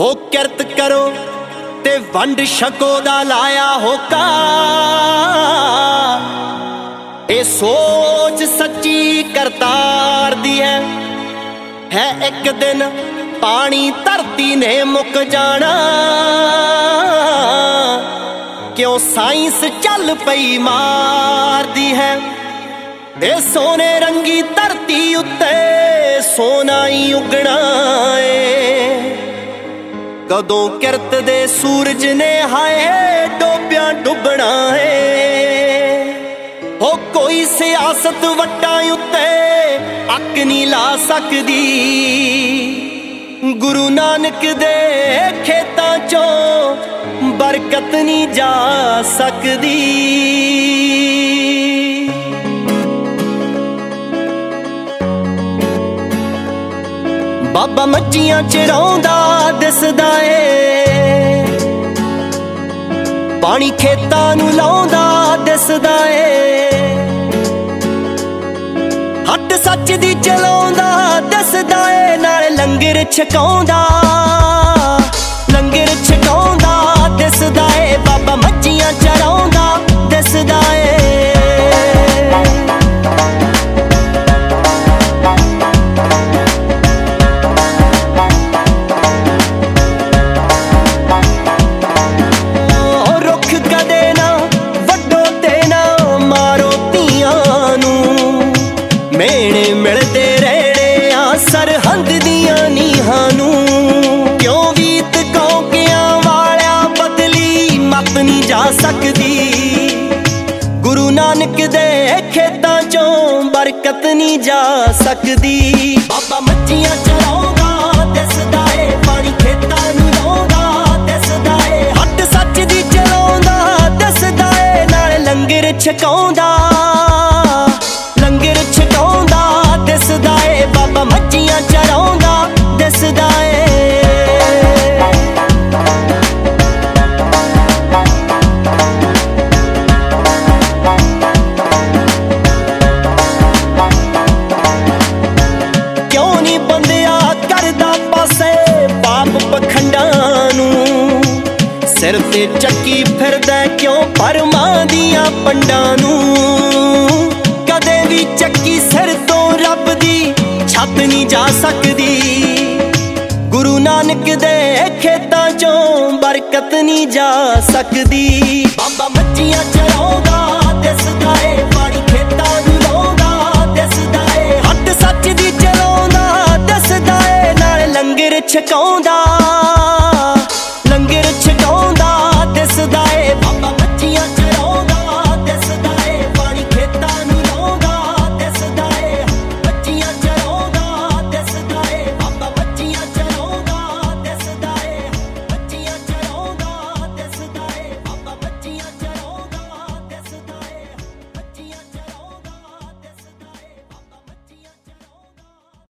ਹੋ ਕਿਰਤ ਕਰੋ ਤੇ ਵੰਡ ਛਕੋ ਦਾ ਲਾਇਆ ਹੋਕਾ। ਇਹ ਸੋਚ ਸੱਚੀ ਕਰਤਾਰ ਦੀ ਹੈ। ਹੈ ਇੱਕ ਦਿਨ ਪਾਣੀ ਧਰਤੀ ਨੇ ਮੁੱਕ ਜਾਣਾ। ਕਿਉਂ ਸਾਇੰਸ ਚੱਲ ਪਈ ਮਾਰਦੀ ਹੈ। ਇਹ ਸੋਨੇ ਰੰਗੀ ਧਰਤੀ ਉੱਤੇ ਸੋਨਾ ਹੀ ਉਗਣਾ ਏ। ਕਦੋਂ ਕਿਰਤ ਦੇ ਸੂਰਜ ਨੇ ਹਾਏ ਡੋਬਿਆਂ ਡੁੱਬਣਾ ਏ। ਹੋ ਕੋਈ ਸਿਆਸਤ ਵੱਟਾਂ ਉੱਤੇ ਅੱਕ ਨਹੀਂ ਲਾ ਸਕਦੀ। ਗੁਰੂ ਨਾਨਕ ਦੇ ਖੇਤਾਂ ਚੋਂ ਬਰਕਤ ਨਹੀਂ ਜਾ ਸਕਦੀ। ਬਾਬਾ ਮੱਝੀਆਂ ਚਰਾਉਂਦਾ ਦਿਸਦਾ ਪਾਣੀ ਖੇਤਾਂ ਨੂੰ ਲਾਉਂਦਾ, ਦਿਸਦਾ ਏ। ਹੱਟ ਸੱਚ ਦੀ ਚਲਾਉਂਦਾ, ਦਿਸਦਾ ਏ, ਨਾਲ ਲੰਗਰ ਛਕਾਉਂਦਾ। ਮੇਣੇ ਰਹਿਣੇ ਆ, ਸਰਹੰਦ ਦੀਆਂ ਨੀਹਾਂ ਨੂੰ। ਕਿਉਂ ਵੀਤ ਕੌਕਿਆਂ ਵਾਲਿਆ ਬਦਲੀ ਮਤ ਨਹੀਂ ਜਾ ਸਕਦੀ? ਗੁਰੂ ਨਾਨਕ ਦੇ ਖੇਤਾਂ ਚੋਂ ਬਰਕਤ ਨਹੀਂ ਜਾ ਸਕਦੀ। ਬਾਬਾ ਮੱਝੀਆਂ ਚਰਾਉਂਦਾ, ਦਿਸਦਾ ਏ, ਪਾਣੀ ਖੇਤਾਂ ਨੂੰ ਲਾਉਂਦਾ, ਦਿਸਦਾ ਏ। ਹੱਟ ਸੱਚ ਦੀ ਚਲਾਉਂਦਾ, ਦਿਸਦਾ ਏ, ਨਾਲ ਲੰਗਰ ਛਕਾਉਂਦਾ। ਲੰਗਰ ਛਕਾਉਂਦਾ ਬਾਬਾ ਮੱਝੀਆਂ ਚਰਾਉਂਦਾ, ਦਿਸਦਾ ਏ। ਕਿਉਂ ਨਹੀਂ ਬੰਦਿਆ ਕਰਦਾ ਪਾਸੇ ਪਾਪ ਪਖੰਡਾਂ ਨੂੰ? ਸਿਰ ਤੇ ਚੱਕੀ ਫਿਰਦਾ ਕਿਉਂ ਪਰਮਾਂ ਦੀਆਂ ਪੰਡਾਂ ਨੂੰ? ਕਦੇ ਵੀ ਚੱਕੀ ਛੱਤ ਨਹੀਂ ਜਾ ਸਕਦੀ। ਗੁਰੂ ਨਾਨਕ ਦੇ ਖੇਤਾਂ ਚੋਂ ਬਰਕਤ ਨਹੀਂ ਜਾ ਸਕਦੀ। ਬਾਬਾ ਮੱਝੀਆਂ ਚਰਾਉਂਦਾ ਦਿਸਦਾ ਏ ਪਾਣੀ ਖੇਤਾਂ ਨੂੰ ਲਾਉਂਦਾ ਦਿਸਦਾ ਏ ਹੱਟ ਸੱਚ ਦੀ ਚਲਾਉਂਦਾ ਦਿਸਦਾ ਏ ਨਾਲ ਲੰਗਰ ਛਕਾਉਂਦਾ।